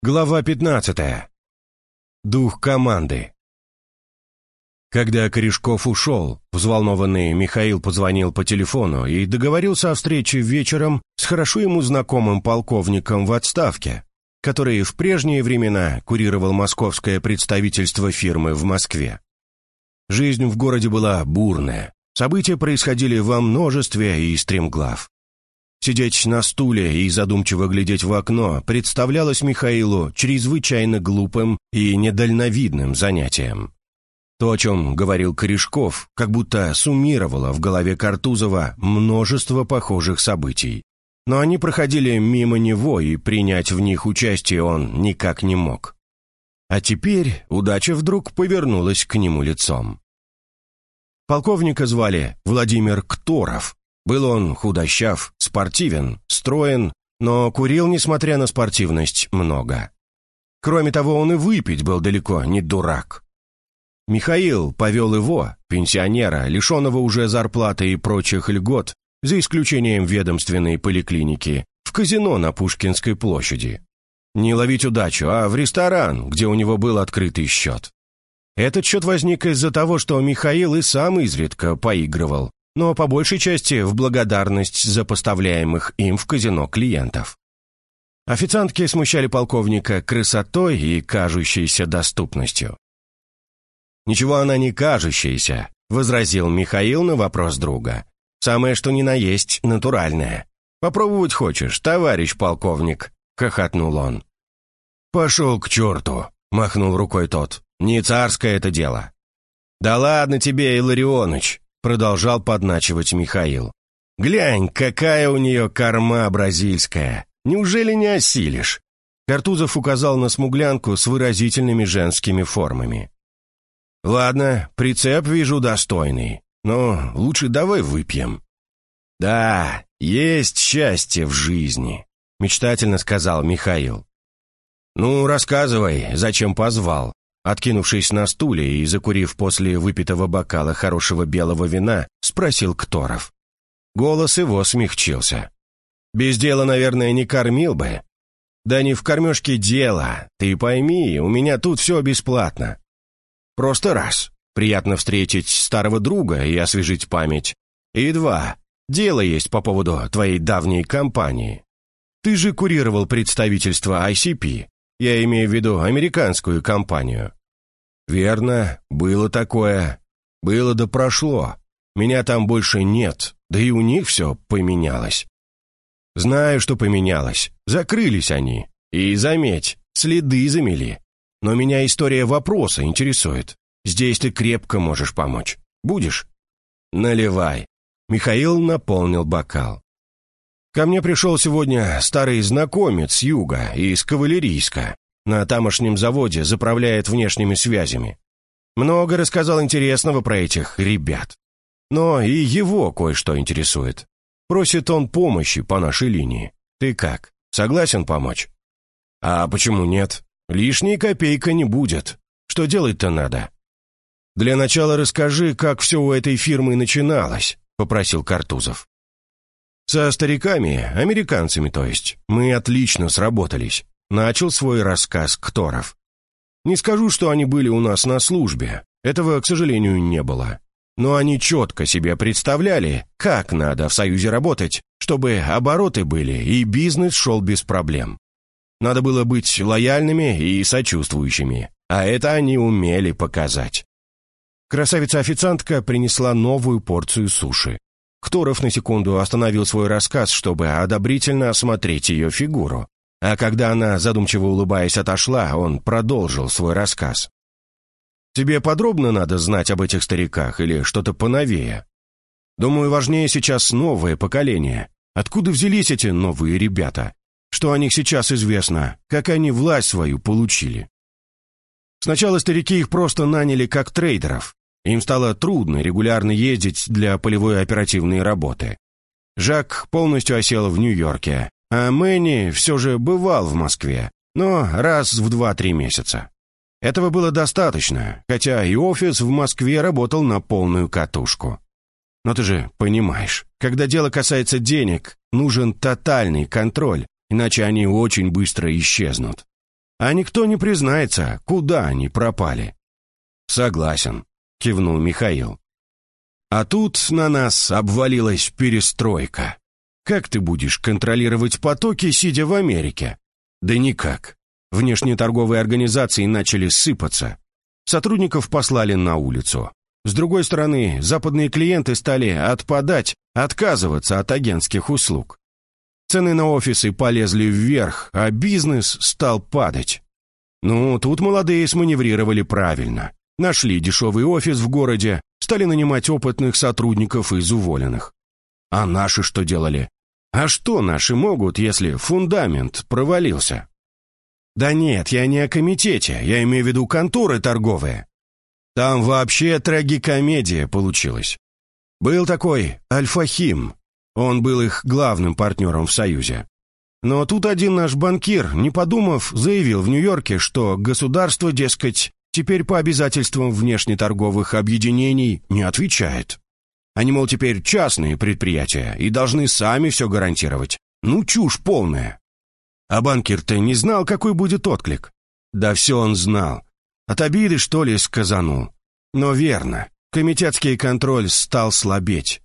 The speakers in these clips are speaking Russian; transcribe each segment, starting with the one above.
Глава 15. Дух команды. Когда Корешков ушел, взволнованный Михаил позвонил по телефону и договорился о встрече вечером с хорошо ему знакомым полковником в отставке, который в прежние времена курировал московское представительство фирмы в Москве. Жизнь в городе была бурная, события происходили во множестве и стремглав. Сидеть на стуле и задумчиво глядеть в окно представлялось Михаилу чрезвычайно глупым и недальновидным занятием. То, о чем говорил Корешков, как будто суммировало в голове Картузова множество похожих событий. Но они проходили мимо него, и принять в них участие он никак не мог. А теперь удача вдруг повернулась к нему лицом. Полковника звали Владимир Кторов, был он худощав, спортивен, строен, но курил, несмотря на спортивность, много. Кроме того, он и выпить был далеко не дурак. Михаил повел его, пенсионера, лишенного уже зарплаты и прочих льгот, за исключением ведомственной поликлиники, в казино на Пушкинской площади. Не ловить удачу, а в ресторан, где у него был открытый счет. Этот счет возник из-за того, что Михаил и сам изредка поигрывал, но по большей части в благодарность за поставляемых им в казино клиентов. Официантки смущали полковника красотой и кажущейся доступностью. «Ничего она не кажущаяся», — возразил Михаил на вопрос друга. «Самое что ни на есть натуральное. Попробовать хочешь, товарищ полковник?» — хохотнул он. «Пошел к черту!» — махнул рукой тот. «Не царское это дело». «Да ладно тебе, Иларионыч!» Продолжал подначивать Михаил. «Глянь, какая у нее корма бразильская! Неужели не осилишь?» Картузов указал на смуглянку с выразительными женскими формами. «Ладно, прицеп вижу достойный, но лучше давай выпьем». «Да, есть счастье в жизни», — мечтательно сказал Михаил. «Ну, рассказывай, зачем позвал?» Откинувшись на стуле и закурив после выпитого бокала хорошего белого вина, спросил Кторов. Голос его смягчился. «Без дела, наверное, не кормил бы». «Да не в кормежке дело. Ты пойми, у меня тут все бесплатно. Просто раз. Приятно встретить старого друга и освежить память. И два. Дело есть по поводу твоей давней компании. Ты же курировал представительство ICP. Я имею в виду американскую компанию. «Верно, было такое. Было да прошло. Меня там больше нет, да и у них все поменялось». «Знаю, что поменялось. Закрылись они. И, заметь, следы замели. Но меня история вопроса интересует. Здесь ты крепко можешь помочь. Будешь?» «Наливай». Михаил наполнил бокал. «Ко мне пришел сегодня старый знакомец с юга, из Кавалерийска на тамошнем заводе заправляет внешними связями. Много рассказал интересного про этих ребят. Но и его кое-что интересует. Просит он помощи по нашей линии. Ты как, согласен помочь? А почему нет? Лишней копейка не будет. Что делать-то надо? Для начала расскажи, как все у этой фирмы начиналось, попросил Картузов. Со стариками, американцами то есть, мы отлично сработались. Начал свой рассказ Кторов. Не скажу, что они были у нас на службе. Этого, к сожалению, не было. Но они четко себе представляли, как надо в Союзе работать, чтобы обороты были и бизнес шел без проблем. Надо было быть лояльными и сочувствующими, а это они умели показать. Красавица-официантка принесла новую порцию суши. Кторов на секунду остановил свой рассказ, чтобы одобрительно осмотреть ее фигуру. А когда она, задумчиво улыбаясь, отошла, он продолжил свой рассказ. «Тебе подробно надо знать об этих стариках или что-то поновее? Думаю, важнее сейчас новое поколение. Откуда взялись эти новые ребята? Что о них сейчас известно? Как они власть свою получили?» Сначала старики их просто наняли как трейдеров. Им стало трудно регулярно ездить для полевой оперативной работы. Жак полностью осел в Нью-Йорке, а Мэнни все же бывал в Москве, но раз в два-три месяца. Этого было достаточно, хотя и офис в Москве работал на полную катушку. Но ты же понимаешь, когда дело касается денег, нужен тотальный контроль, иначе они очень быстро исчезнут. А никто не признается, куда они пропали. Согласен, кивнул Михаил. А тут на нас обвалилась перестройка. Как ты будешь контролировать потоки, сидя в Америке? Да никак. Внешнеторговые организации начали сыпаться. Сотрудников послали на улицу. С другой стороны, западные клиенты стали отпадать, отказываться от агентских услуг. Цены на офисы полезли вверх, а бизнес стал падать. Ну, тут молодые сманеврировали правильно. Нашли дешевый офис в городе, стали нанимать опытных сотрудников из уволенных. А наши что делали? А что наши могут, если фундамент провалился? Да нет, я не о комитете, я имею в виду конторы торговые. Там вообще трагикомедия получилась. Был такой Альфахим, он был их главным партнером в Союзе. Но тут один наш банкир, не подумав, заявил в Нью-Йорке, что государство, дескать, теперь по обязательствам внешнеторговых объединений не отвечает. Они, мол, теперь частные предприятия и должны сами все гарантировать. Ну, чушь полная. А банкир-то не знал, какой будет отклик. Да все он знал. От обиды, что ли, сказанул. Но верно, комитетский контроль стал слабеть.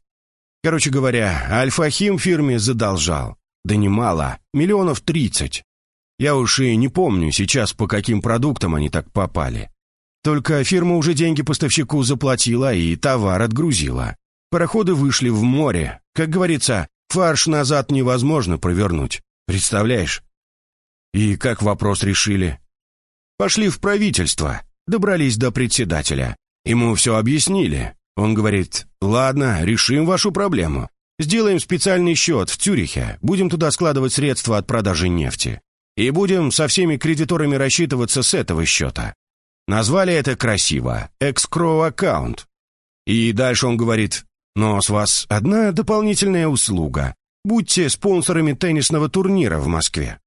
Короче говоря, Альфа-Хим фирме задолжал. Да немало, миллионов тридцать. Я уж и не помню сейчас, по каким продуктам они так попали. Только фирма уже деньги поставщику заплатила и товар отгрузила. Пароходы вышли в море. Как говорится, фарш назад невозможно провернуть. Представляешь? И как вопрос решили? Пошли в правительство, добрались до председателя. Ему все объяснили. Он говорит, ладно, решим вашу проблему. Сделаем специальный счет в Цюрихе, будем туда складывать средства от продажи нефти. И будем со всеми кредиторами рассчитываться с этого счета. Назвали это красиво «Экскроу аккаунт». И дальше он говорит, но с вас одна дополнительная услуга. Будьте спонсорами теннисного турнира в Москве.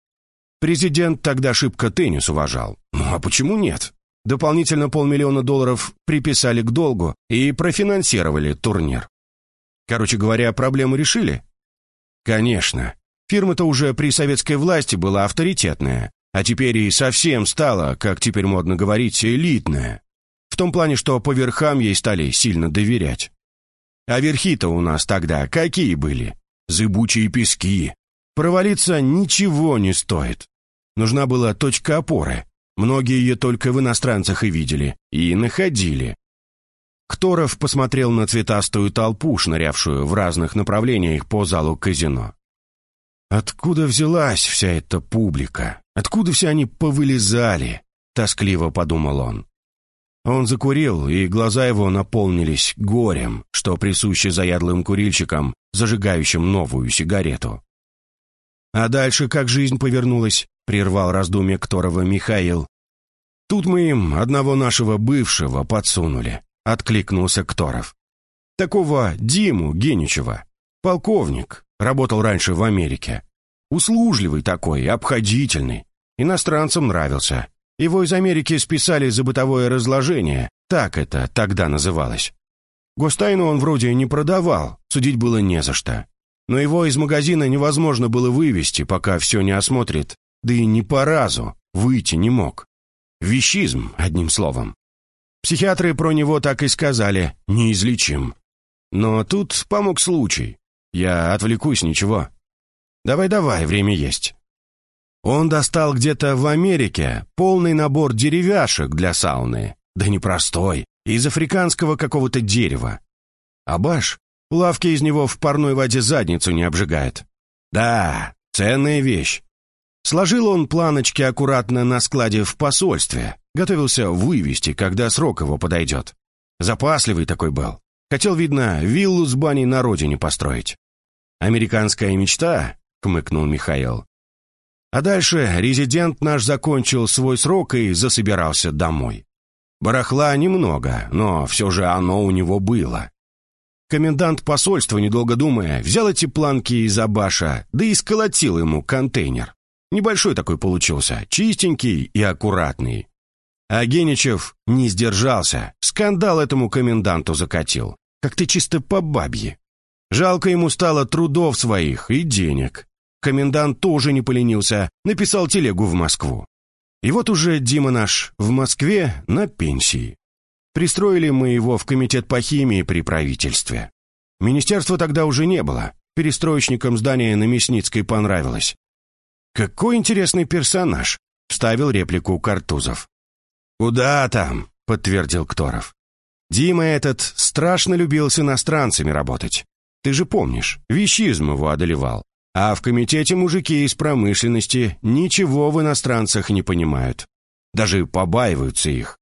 Президент тогда шибко теннис уважал. Ну а почему нет? Дополнительно полмиллиона долларов приписали к долгу и профинансировали турнир. Короче говоря, проблему решили? Конечно. Фирма-то уже при советской власти была авторитетная, а теперь и совсем стала, как теперь модно говорить, элитная. В том плане, что по верхам ей стали сильно доверять. А верхи-то у нас тогда какие были? Зыбучие пески. Провалиться ничего не стоит. Нужна была точка опоры, Многие ее только в иностранцах и видели, и находили. Кторов посмотрел на цветастую толпу, шнырявшую в разных направлениях по залу казино. «Откуда взялась вся эта публика? Откуда все они повылезали?» — тоскливо подумал он. Он закурил, и глаза его наполнились горем, что присуще заядлым курильщикам, зажигающим новую сигарету. А дальше как жизнь повернулась? прервал раздумье Кторова Михаил. «Тут мы им одного нашего бывшего подсунули», — откликнулся Кторов. «Такого Диму Геничева. Полковник, работал раньше в Америке. Услужливый такой, обходительный. Иностранцам нравился. Его из Америки списали за бытовое разложение, так это тогда называлось. Гостайну он вроде не продавал, судить было не за что. Но его из магазина невозможно было вывести, пока все не осмотрит да и не по разу, выйти не мог. Вещизм, одним словом. Психиатры про него так и сказали, неизлечим. Но тут помог случай. Я отвлекусь, ничего. Давай-давай, время есть. Он достал где-то в Америке полный набор деревяшек для сауны. Да не простой, из африканского какого-то дерева. Абаш, лавки из него в парной воде задницу не обжигает. Да, ценная вещь. Сложил он планочки аккуратно на складе в посольстве. Готовился вывести, когда срок его подойдет. Запасливый такой был. Хотел, видно, виллу с баней на родине построить. «Американская мечта?» — хмыкнул Михаил. А дальше резидент наш закончил свой срок и засобирался домой. Барахла немного, но все же оно у него было. Комендант посольства, недолго думая, взял эти планки из Абаша, да и сколотил ему контейнер. Небольшой такой получился, чистенький и аккуратный. А Геничев не сдержался, скандал этому коменданту закатил. Как-то чисто по бабье. Жалко ему стало трудов своих и денег. Комендант тоже не поленился, написал телегу в Москву. И вот уже Дима наш в Москве на пенсии. Пристроили мы его в комитет по химии при правительстве. Министерства тогда уже не было. Перестроечникам здание на Мясницкой понравилось. «Какой интересный персонаж!» — вставил реплику Картузов. «Куда там?» — подтвердил Кторов. «Дима этот страшно любил с иностранцами работать. Ты же помнишь, вещизм его одолевал. А в комитете мужики из промышленности ничего в иностранцах не понимают. Даже побаиваются их.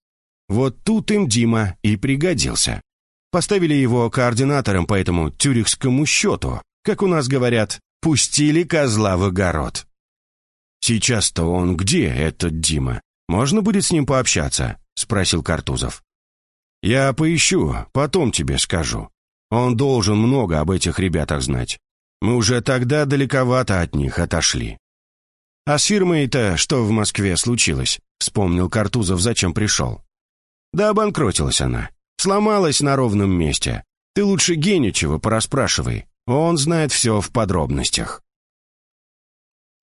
Вот тут им Дима и пригодился. Поставили его координатором по этому тюрихскому счету. Как у нас говорят, пустили козла в огород. Сейчас-то он где, этот Дима? Можно будет с ним пообщаться? Спросил Картузов. Я поищу, потом тебе скажу. Он должен много об этих ребятах знать. Мы уже тогда далековато от них отошли. А с фирмой-то что в Москве случилось? Вспомнил Картузов, зачем пришел. Да обанкротилась она. Сломалась на ровном месте. Ты лучше Геничева порасспрашивай. Он знает все в подробностях.